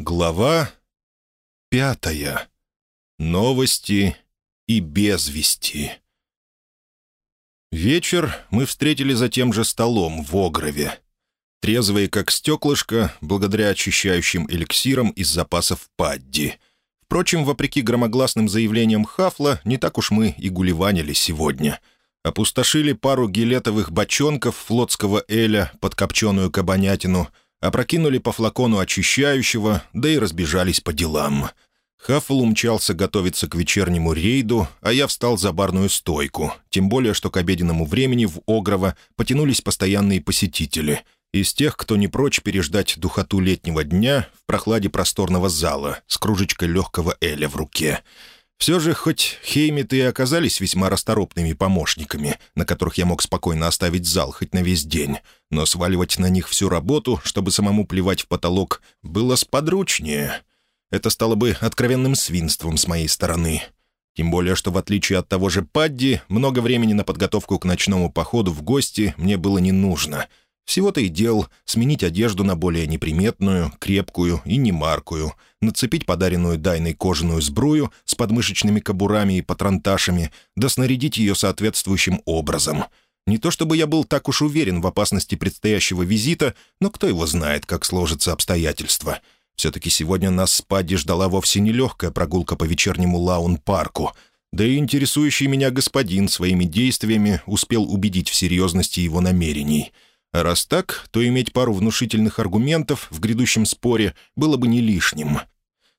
Глава пятая. Новости и безвести. Вечер мы встретили за тем же столом в Огрове. Трезвые, как стеклышко, благодаря очищающим эликсирам из запасов Падди. Впрочем, вопреки громогласным заявлениям Хафла, не так уж мы и гулеванили сегодня. Опустошили пару гилетовых бочонков флотского эля под копченую кабанятину — опрокинули по флакону очищающего, да и разбежались по делам. Хаффл умчался готовиться к вечернему рейду, а я встал за барную стойку, тем более, что к обеденному времени в Огрово потянулись постоянные посетители. Из тех, кто не прочь переждать духоту летнего дня в прохладе просторного зала с кружечкой легкого эля в руке — все же, хоть хеймиты и оказались весьма расторопными помощниками, на которых я мог спокойно оставить зал хоть на весь день, но сваливать на них всю работу, чтобы самому плевать в потолок, было сподручнее. Это стало бы откровенным свинством с моей стороны. Тем более, что в отличие от того же Падди, много времени на подготовку к ночному походу в гости мне было не нужно — всего-то и дел сменить одежду на более неприметную, крепкую и немаркую, нацепить подаренную Дайной кожаную сбрую с подмышечными кобурами и патронташами, да снарядить ее соответствующим образом. Не то чтобы я был так уж уверен в опасности предстоящего визита, но кто его знает, как сложатся обстоятельства. Все-таки сегодня нас с Падди ждала вовсе нелегкая прогулка по вечернему Лаун-парку — да и интересующий меня господин своими действиями успел убедить в серьезности его намерений — раз так, то иметь пару внушительных аргументов в грядущем споре было бы не лишним.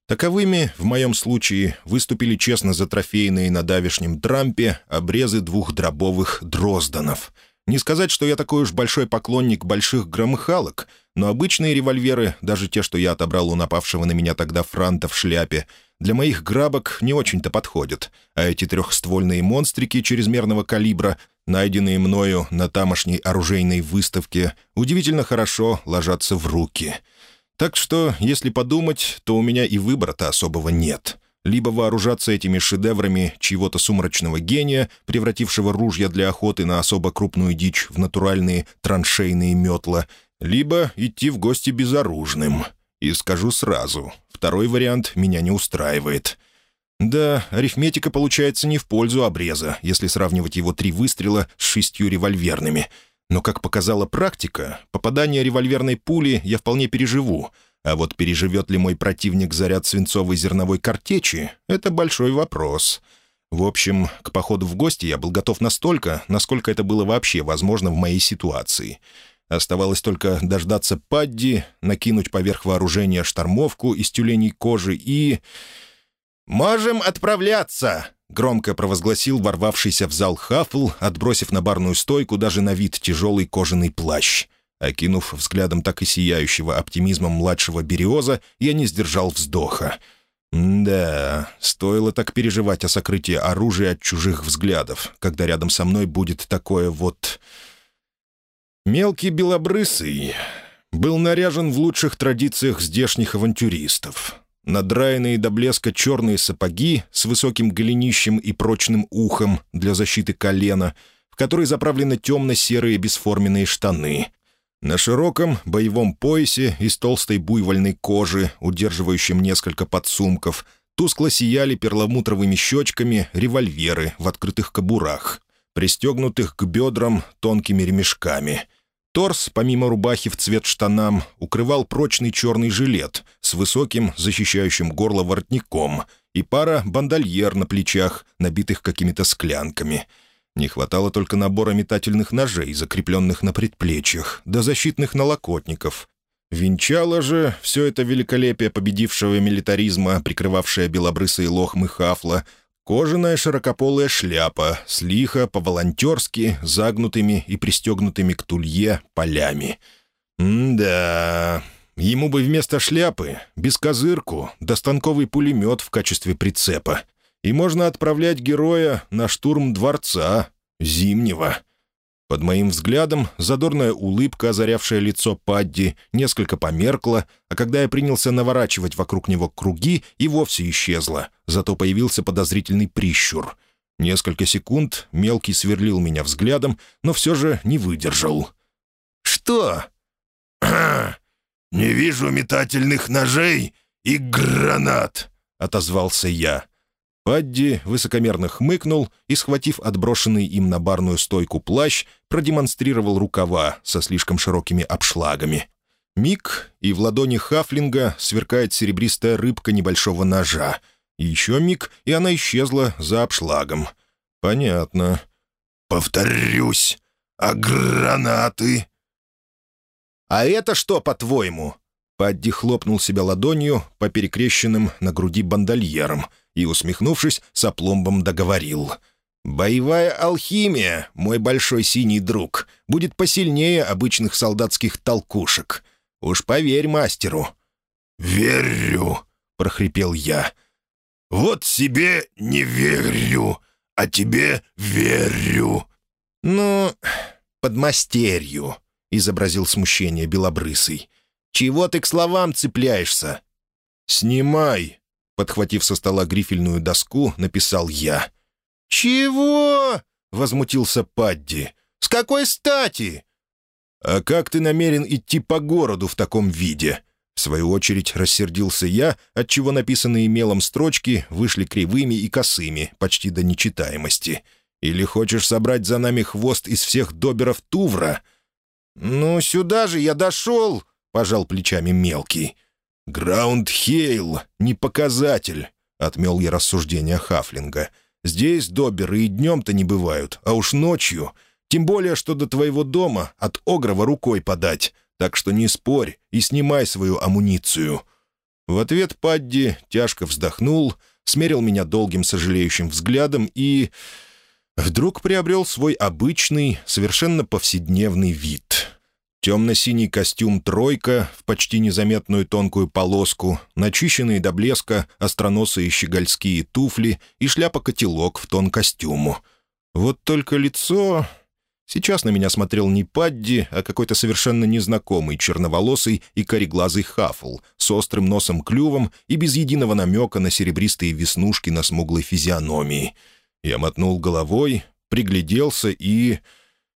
Таковыми, в моем случае, выступили честно затрофейные на давешнем трампе обрезы двух дробовых дрозданов. Не сказать, что я такой уж большой поклонник больших громыхалок, но обычные револьверы, даже те, что я отобрал у напавшего на меня тогда франта в шляпе, для моих грабок не очень-то подходят, а эти трехствольные монстрики чрезмерного калибра найденные мною на тамошней оружейной выставке, удивительно хорошо ложатся в руки. Так что, если подумать, то у меня и выбора-то особого нет. Либо вооружаться этими шедеврами чьего-то сумрачного гения, превратившего ружья для охоты на особо крупную дичь в натуральные траншейные метла, либо идти в гости безоружным. И скажу сразу, второй вариант меня не устраивает — да, арифметика получается не в пользу обреза, если сравнивать его три выстрела с шестью револьверными. Но, как показала практика, попадание револьверной пули я вполне переживу. А вот переживет ли мой противник заряд свинцовой зерновой картечи — это большой вопрос. В общем, к походу в гости я был готов настолько, насколько это было вообще возможно в моей ситуации. Оставалось только дождаться Падди, накинуть поверх вооружения штормовку из тюленей кожи и... «Можем отправляться!» — громко провозгласил ворвавшийся в зал Хаффл, отбросив на барную стойку даже на вид тяжелый кожаный плащ. Окинув взглядом так и сияющего оптимизмом младшего Бериоза, я не сдержал вздоха. «Да, стоило так переживать о сокрытии оружия от чужих взглядов, когда рядом со мной будет такое вот...» Мелкий белобрысый был наряжен в лучших традициях здешних авантюристов надраенные до блеска черные сапоги с высоким голенищем и прочным ухом для защиты колена, в которые заправлены темно-серые бесформенные штаны. На широком боевом поясе из толстой буйвольной кожи, удерживающем несколько подсумков, тускло сияли перламутровыми щечками револьверы в открытых кобурах, пристегнутых к бедрам тонкими ремешками — Торс, помимо рубахи в цвет штанам, укрывал прочный черный жилет с высоким, защищающим горло воротником и пара бандольер на плечах, набитых какими-то склянками. Не хватало только набора метательных ножей, закрепленных на предплечьях, до защитных налокотников. Венчало же все это великолепие победившего милитаризма, прикрывавшее белобрысые лохмы хафла, Кожаная широкополая шляпа с лихо по-волонтерски загнутыми и пристегнутыми к тулье полями. М-да, ему бы вместо шляпы бескозырку да станковый пулемет в качестве прицепа. И можно отправлять героя на штурм дворца, зимнего. Под моим взглядом задорная улыбка, озарявшая лицо Падди, несколько померкла, а когда я принялся наворачивать вокруг него круги, и вовсе исчезла, зато появился подозрительный прищур. Несколько секунд мелкий сверлил меня взглядом, но все же не выдержал. «Что?» «Не вижу метательных ножей и гранат!» — отозвался я. Падди высокомерно хмыкнул и, схватив отброшенный им на барную стойку плащ, продемонстрировал рукава со слишком широкими обшлагами. Миг, и в ладони Хафлинга сверкает серебристая рыбка небольшого ножа. Еще миг, и она исчезла за обшлагом. «Понятно». «Повторюсь, а гранаты?» «А это что, по-твоему?» Падди хлопнул себя ладонью по перекрещенным на груди бандольерам и, усмехнувшись, с опломбом договорил. «Боевая алхимия, мой большой синий друг, будет посильнее обычных солдатских толкушек. Уж поверь мастеру». «Верю», — прохрипел я. «Вот себе не верю, а тебе верю». «Ну, подмастерью», — изобразил смущение белобрысый. «Чего ты к словам цепляешься?» «Снимай», — подхватив со стола грифельную доску, написал я. «Чего?» — возмутился Падди. «С какой стати?» «А как ты намерен идти по городу в таком виде?» В свою очередь рассердился я, отчего написанные мелом строчки вышли кривыми и косыми, почти до нечитаемости. «Или хочешь собрать за нами хвост из всех доберов Тувра?» «Ну, сюда же я дошел!» — пожал плечами мелкий. «Граунд Хейл, не показатель», — отмел я рассуждения Хафлинга. «Здесь доберы и днем-то не бывают, а уж ночью. Тем более, что до твоего дома от Огрова рукой подать. Так что не спорь и снимай свою амуницию». В ответ Падди тяжко вздохнул, смерил меня долгим сожалеющим взглядом и... Вдруг приобрел свой обычный, совершенно повседневный вид. Темно-синий костюм «тройка» в почти незаметную тонкую полоску, начищенные до блеска остроносые щегольские туфли и шляпа-котелок в тон костюму. Вот только лицо... Сейчас на меня смотрел не Падди, а какой-то совершенно незнакомый черноволосый и кореглазый хафл с острым носом-клювом и без единого намека на серебристые веснушки на смуглой физиономии. Я мотнул головой, пригляделся и...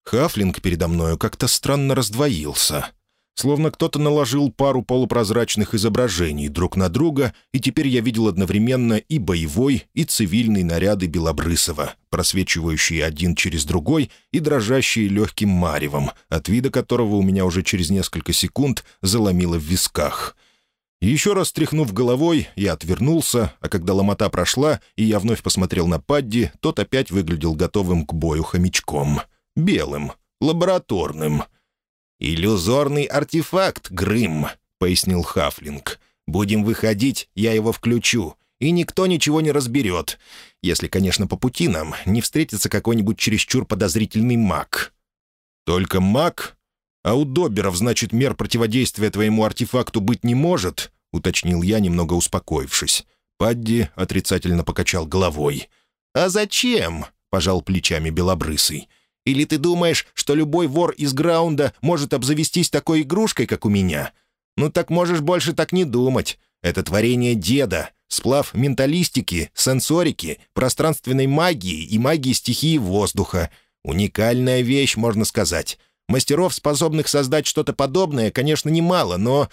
Хафлинг передо мною как-то странно раздвоился. Словно кто-то наложил пару полупрозрачных изображений друг на друга, и теперь я видел одновременно и боевой, и цивильный наряды Белобрысова, просвечивающие один через другой и дрожащие легким маревом, от вида которого у меня уже через несколько секунд заломило в висках. Еще раз тряхнув головой, я отвернулся, а когда ломота прошла, и я вновь посмотрел на Падди, тот опять выглядел готовым к бою хомячком — белым, лабораторным. «Иллюзорный артефакт, Грым», — пояснил Хафлинг. «Будем выходить, я его включу, и никто ничего не разберет, если, конечно, по пути нам не встретится какой-нибудь чересчур подозрительный маг». «Только маг? А у доберов, значит, мер противодействия твоему артефакту быть не может?» — уточнил я, немного успокоившись. Падди отрицательно покачал головой. «А зачем?» — пожал плечами Белобрысый. Или ты думаешь, что любой вор из граунда может обзавестись такой игрушкой, как у меня? Ну так можешь больше так не думать. Это творение деда, сплав менталистики, сенсорики, пространственной магии и магии стихии воздуха. Уникальная вещь, можно сказать. Мастеров, способных создать что-то подобное, конечно, немало, но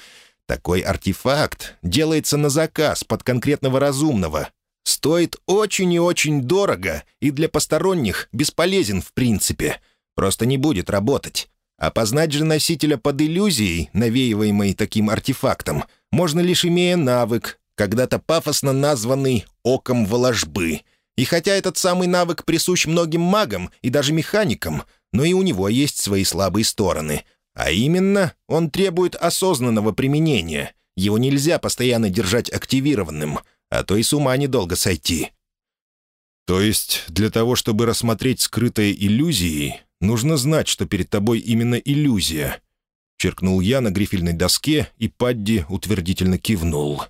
такой артефакт делается на заказ под конкретного разумного, Стоит очень и очень дорого и для посторонних бесполезен в принципе. Просто не будет работать. Опознать же носителя под иллюзией, навеиваемой таким артефактом, можно лишь имея навык, когда-то пафосно названный «оком воложбы». И хотя этот самый навык присущ многим магам и даже механикам, но и у него есть свои слабые стороны. А именно, он требует осознанного применения. Его нельзя постоянно держать активированным — а то и с ума недолго сойти». «То есть для того, чтобы рассмотреть скрытые иллюзии, нужно знать, что перед тобой именно иллюзия?» Черкнул я на грифельной доске, и Падди утвердительно кивнул.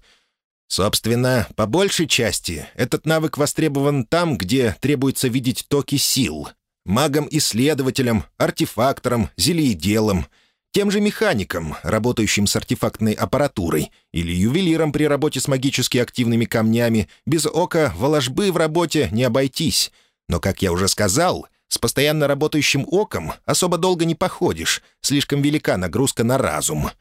«Собственно, по большей части этот навык востребован там, где требуется видеть токи сил. Магам-исследователям, артефакторам, зельеделам — тем же механиком, работающим с артефактной аппаратурой, или ювелиром при работе с магически активными камнями, без ока воложбы в работе не обойтись. Но, как я уже сказал, с постоянно работающим оком особо долго не походишь, слишком велика нагрузка на разум.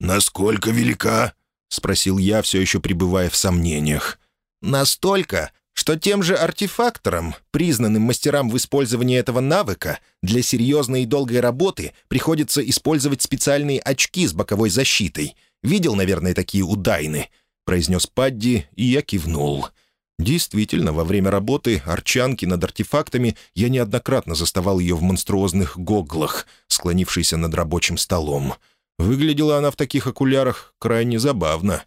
«Насколько велика?» — спросил я, все еще пребывая в сомнениях. «Настолько, что тем же артефакторам, признанным мастерам в использовании этого навыка, для серьезной и долгой работы приходится использовать специальные очки с боковой защитой. Видел, наверное, такие у Дайны?» — произнес Падди, и я кивнул. Действительно, во время работы арчанки над артефактами я неоднократно заставал ее в монструозных гоглах, склонившейся над рабочим столом. Выглядела она в таких окулярах крайне забавно.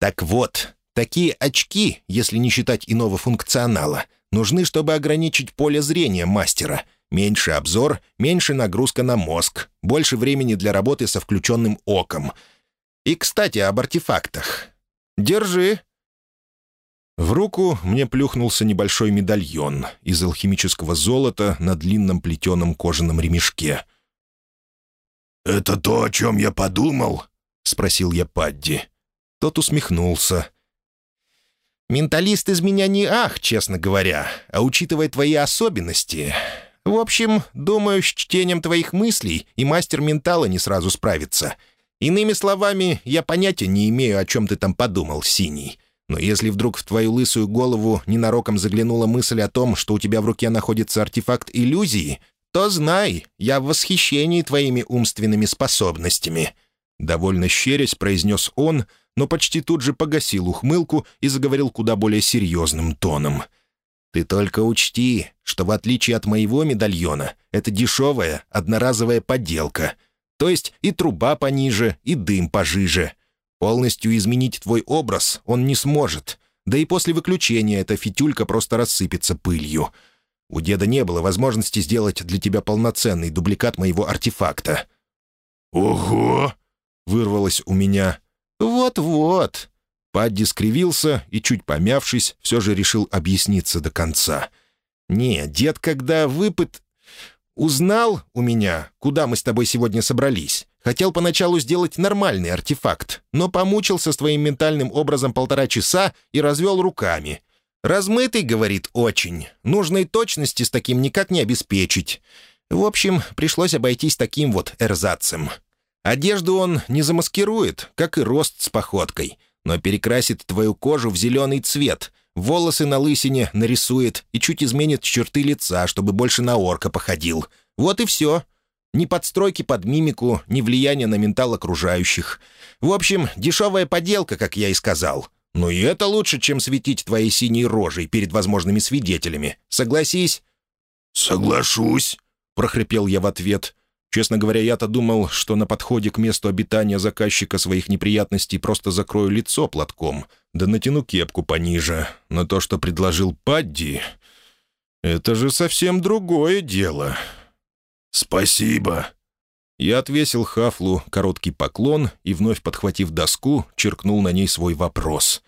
«Так вот, Такие очки, если не считать иного функционала, нужны, чтобы ограничить поле зрения мастера. Меньше обзор, меньше нагрузка на мозг, больше времени для работы со включенным оком. И, кстати, об артефактах. Держи. В руку мне плюхнулся небольшой медальон из алхимического золота на длинном плетеном кожаном ремешке. «Это то, о чем я подумал?» — спросил я Падди. Тот усмехнулся. Менталист из меня не ах, честно говоря, а учитывая твои особенности. В общем, думаю, с чтением твоих мыслей и мастер ментала не сразу справится. Иными словами, я понятия не имею, о чем ты там подумал, Синий. Но если вдруг в твою лысую голову ненароком заглянула мысль о том, что у тебя в руке находится артефакт иллюзии, то знай, я в восхищении твоими умственными способностями». Довольно щерясь, произнес он — но почти тут же погасил ухмылку и заговорил куда более серьезным тоном. «Ты только учти, что в отличие от моего медальона, это дешевая, одноразовая подделка. То есть и труба пониже, и дым пожиже. Полностью изменить твой образ он не сможет, да и после выключения эта фитюлька просто рассыпется пылью. У деда не было возможности сделать для тебя полноценный дубликат моего артефакта». «Ого!» — вырвалось у меня. «Вот-вот». Падди скривился и, чуть помявшись, все же решил объясниться до конца. «Не, дед, когда выпыт... Узнал у меня, куда мы с тобой сегодня собрались. Хотел поначалу сделать нормальный артефакт, но помучился с твоим ментальным образом полтора часа и развел руками. «Размытый, — говорит, — очень. Нужной точности с таким никак не обеспечить. В общем, пришлось обойтись таким вот эрзацем. Одежду он не замаскирует, как и рост с походкой, но перекрасит твою кожу в зеленый цвет, волосы на лысине нарисует и чуть изменит черты лица, чтобы больше на орка походил. Вот и все. Ни подстройки под мимику, ни влияния на ментал окружающих. В общем, дешевая поделка, как я и сказал. Но и это лучше, чем светить твоей синей рожей перед возможными свидетелями. Согласись?» «Соглашусь», — прохрипел я в ответ. Честно говоря, я-то думал, что на подходе к месту обитания заказчика своих неприятностей просто закрою лицо платком, да натяну кепку пониже. Но то, что предложил Падди, это же совсем другое дело. «Спасибо». Я отвесил Хафлу короткий поклон и, вновь подхватив доску, черкнул на ней свой вопрос.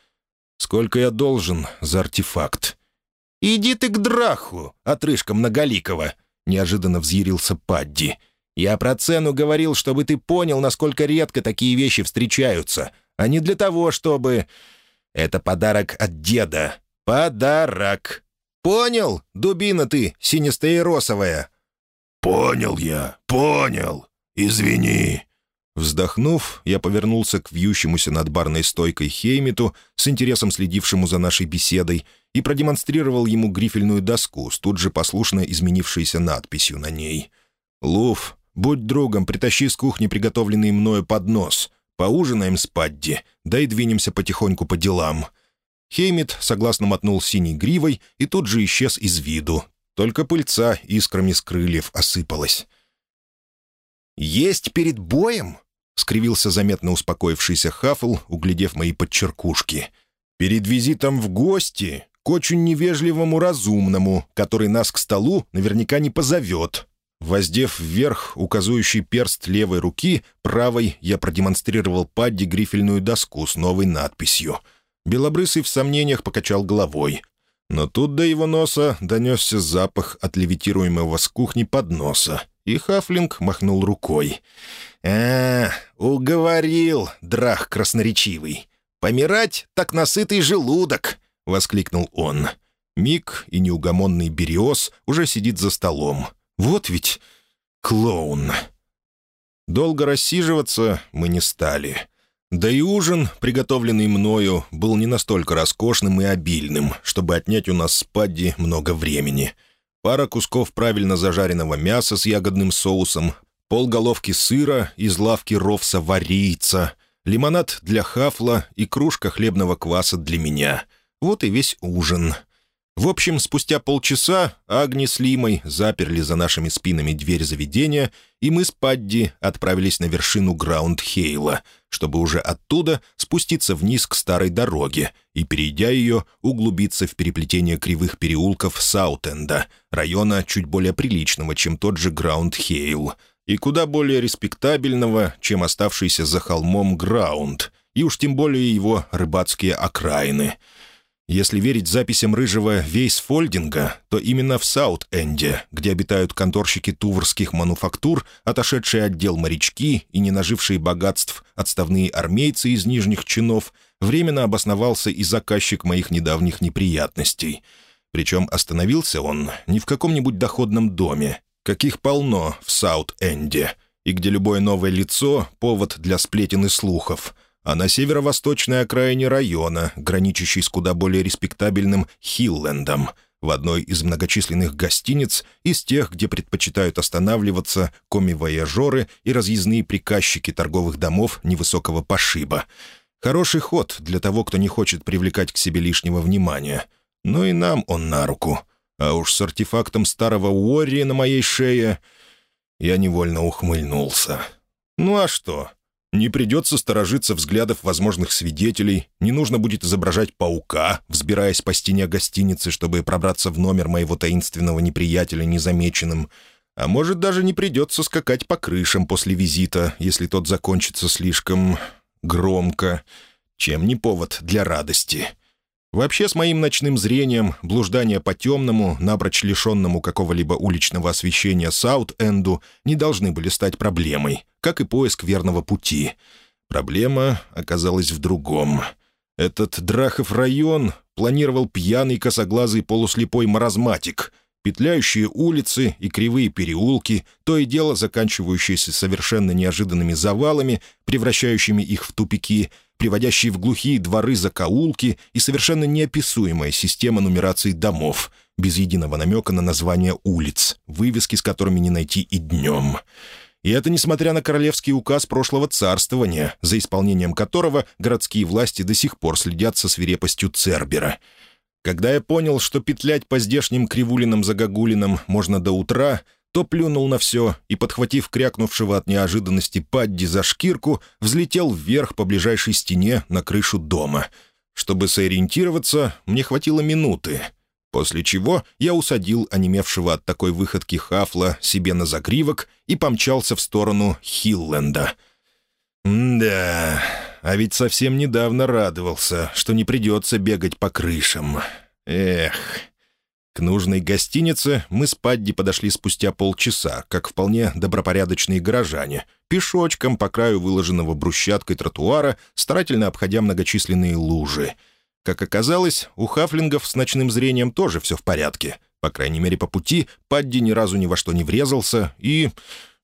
«Сколько я должен за артефакт?» «Иди ты к Драху, отрыжка многоликого!» — неожиданно взъярился Падди. Я про цену говорил, чтобы ты понял, насколько редко такие вещи встречаются, а не для того, чтобы... Это подарок от деда. Подарок. Понял, дубина ты, синестаиросовая?» «Понял я, понял. Извини». Вздохнув, я повернулся к вьющемуся над барной стойкой Хеймиту, с интересом следившему за нашей беседой, и продемонстрировал ему грифельную доску с тут же послушно изменившейся надписью на ней. «Луф, Будь другом, притащи с кухни приготовленный мною поднос. Поужинаем с Падди, да и двинемся потихоньку по делам». Хеймит согласно мотнул синей гривой и тут же исчез из виду. Только пыльца искрами с крыльев осыпалась. «Есть перед боем?» — скривился заметно успокоившийся Хафл, углядев мои подчеркушки. «Перед визитом в гости, к очень невежливому разумному, который нас к столу наверняка не позовет», Воздев вверх указующий перст левой руки, правой я продемонстрировал Падди грифельную доску с новой надписью. Белобрысый в сомнениях покачал головой. Но тут до его носа донесся запах от левитируемого с кухни подноса, и Хафлинг махнул рукой. «А, уговорил, драх красноречивый. Помирать так насытый желудок!» — воскликнул он. Мик и неугомонный Бериос уже сидит за столом. Вот ведь клоун. Долго рассиживаться мы не стали. Да и ужин, приготовленный мною, был не настолько роскошным и обильным, чтобы отнять у нас с Падди много времени. Пара кусков правильно зажаренного мяса с ягодным соусом, полголовки сыра из лавки Ровса варийца, лимонад для хафла и кружка хлебного кваса для меня. Вот и весь ужин — в общем, спустя полчаса Агни с Лимой заперли за нашими спинами дверь заведения, и мы с Падди отправились на вершину Граунд-Хейла, чтобы уже оттуда спуститься вниз к старой дороге и, перейдя ее, углубиться в переплетение кривых переулков Саутенда, района чуть более приличного, чем тот же Граунд-Хейл, и куда более респектабельного, чем оставшийся за холмом Граунд, и уж тем более его рыбацкие окраины — если верить записям рыжего Вейсфольдинга, то именно в Саут-Энде, где обитают конторщики туврских мануфактур, отошедшие отдел морячки и не нажившие богатств отставные армейцы из нижних чинов, временно обосновался и заказчик моих недавних неприятностей. Причем остановился он не в каком-нибудь доходном доме, каких полно в Саут-Энде, и где любое новое лицо — повод для сплетен и слухов — а на северо-восточной окраине района, граничащей с куда более респектабельным Хиллендом, в одной из многочисленных гостиниц, из тех, где предпочитают останавливаться коми-вояжеры и разъездные приказчики торговых домов невысокого пошиба. Хороший ход для того, кто не хочет привлекать к себе лишнего внимания. Но и нам он на руку. А уж с артефактом старого Уорри на моей шее я невольно ухмыльнулся. Ну а что? Не придется сторожиться взглядов возможных свидетелей, не нужно будет изображать паука, взбираясь по стене гостиницы, чтобы пробраться в номер моего таинственного неприятеля незамеченным. А может, даже не придется скакать по крышам после визита, если тот закончится слишком громко. Чем не повод для радости?» Вообще, с моим ночным зрением, блуждания по темному, напрочь лишенному какого-либо уличного освещения Саут-Энду не должны были стать проблемой, как и поиск верного пути. Проблема оказалась в другом. Этот Драхов район планировал пьяный косоглазый полуслепой маразматик — Петляющие улицы и кривые переулки, то и дело заканчивающиеся совершенно неожиданными завалами, превращающими их в тупики, приводящие в глухие дворы закоулки и совершенно неописуемая система нумерации домов, без единого намека на название улиц, вывески с которыми не найти и днем. И это несмотря на королевский указ прошлого царствования, за исполнением которого городские власти до сих пор следят со свирепостью Цербера — когда я понял, что петлять по здешним кривулинам-загогулинам можно до утра, то плюнул на все и, подхватив крякнувшего от неожиданности Падди за шкирку, взлетел вверх по ближайшей стене на крышу дома. Чтобы сориентироваться, мне хватило минуты. После чего я усадил онемевшего от такой выходки Хафла себе на загривок и помчался в сторону Хилленда. «Да, а ведь совсем недавно радовался, что не придется бегать по крышам. Эх...» К нужной гостинице мы с Падди подошли спустя полчаса, как вполне добропорядочные горожане, пешочком по краю выложенного брусчаткой тротуара, старательно обходя многочисленные лужи. Как оказалось, у хафлингов с ночным зрением тоже все в порядке. По крайней мере, по пути Падди ни разу ни во что не врезался и...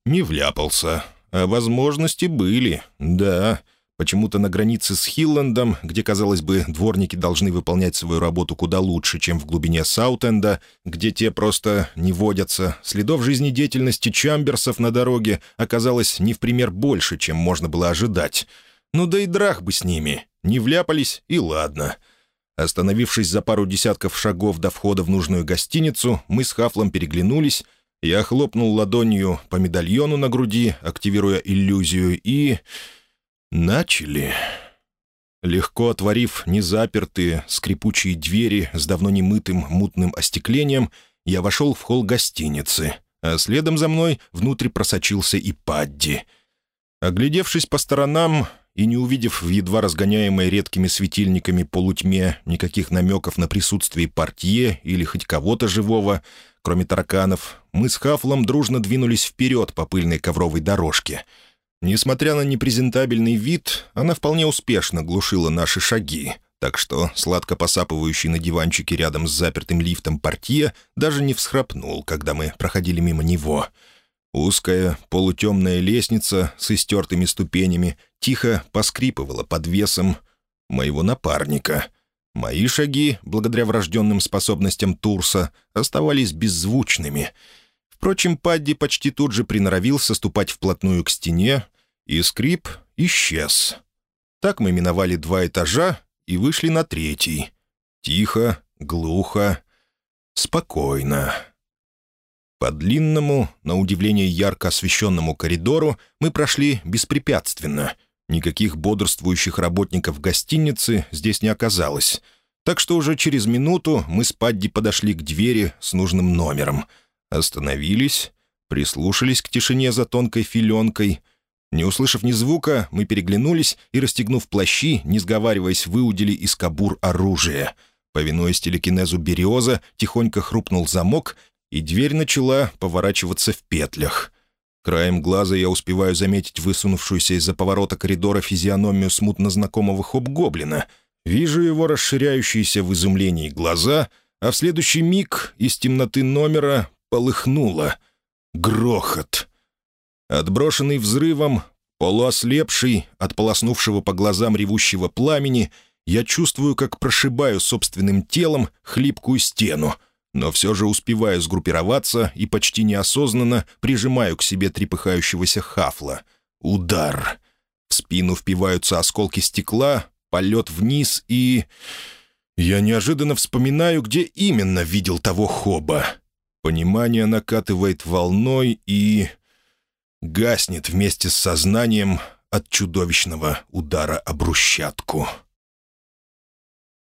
не вляпался. А возможности были, да. Почему-то на границе с Хиллендом, где, казалось бы, дворники должны выполнять свою работу куда лучше, чем в глубине Саутенда, где те просто не водятся, следов жизнедеятельности Чамберсов на дороге оказалось не в пример больше, чем можно было ожидать. Ну да и драх бы с ними. Не вляпались, и ладно. Остановившись за пару десятков шагов до входа в нужную гостиницу, мы с Хафлом переглянулись, я хлопнул ладонью по медальону на груди, активируя иллюзию, и Начали. Легко отворив незапертые, скрипучие двери с давно немытым мутным остеклением, я вошел в холл гостиницы, а следом за мной внутрь просочился и Падди. Оглядевшись по сторонам и не увидев в едва разгоняемой редкими светильниками полутьме никаких намеков на присутствие портье или хоть кого-то живого, кроме тараканов, мы с Хафлом дружно двинулись вперед по пыльной ковровой дорожке — Несмотря на непрезентабельный вид, она вполне успешно глушила наши шаги, так что сладко посапывающий на диванчике рядом с запертым лифтом портье даже не всхрапнул, когда мы проходили мимо него. Узкая, полутемная лестница с истертыми ступенями тихо поскрипывала под весом моего напарника. Мои шаги, благодаря врожденным способностям Турса, оставались беззвучными. Впрочем, Падди почти тут же приноровился ступать вплотную к стене, и скрип исчез. Так мы миновали два этажа и вышли на третий. Тихо, глухо, спокойно. По длинному, на удивление ярко освещенному коридору мы прошли беспрепятственно. Никаких бодрствующих работников гостиницы здесь не оказалось. Так что уже через минуту мы с Падди подошли к двери с нужным номером. Остановились, прислушались к тишине за тонкой филенкой. Не услышав ни звука, мы переглянулись и, расстегнув плащи, не сговариваясь, выудили из кабур оружие. Повинуясь телекинезу береза, тихонько хрупнул замок, и дверь начала поворачиваться в петлях. Краем глаза я успеваю заметить высунувшуюся из-за поворота коридора физиономию смутно знакомого хоп-гоблина. Вижу его расширяющиеся в изумлении глаза, а в следующий миг из темноты номера полыхнуло. Грохот. Отброшенный взрывом, полуослепший от полоснувшего по глазам ревущего пламени, я чувствую, как прошибаю собственным телом хлипкую стену — но все же успеваю сгруппироваться и почти неосознанно прижимаю к себе трепыхающегося хафла. Удар. В спину впиваются осколки стекла, полет вниз и... Я неожиданно вспоминаю, где именно видел того хоба. Понимание накатывает волной и... гаснет вместе с сознанием от чудовищного удара об брусчатку.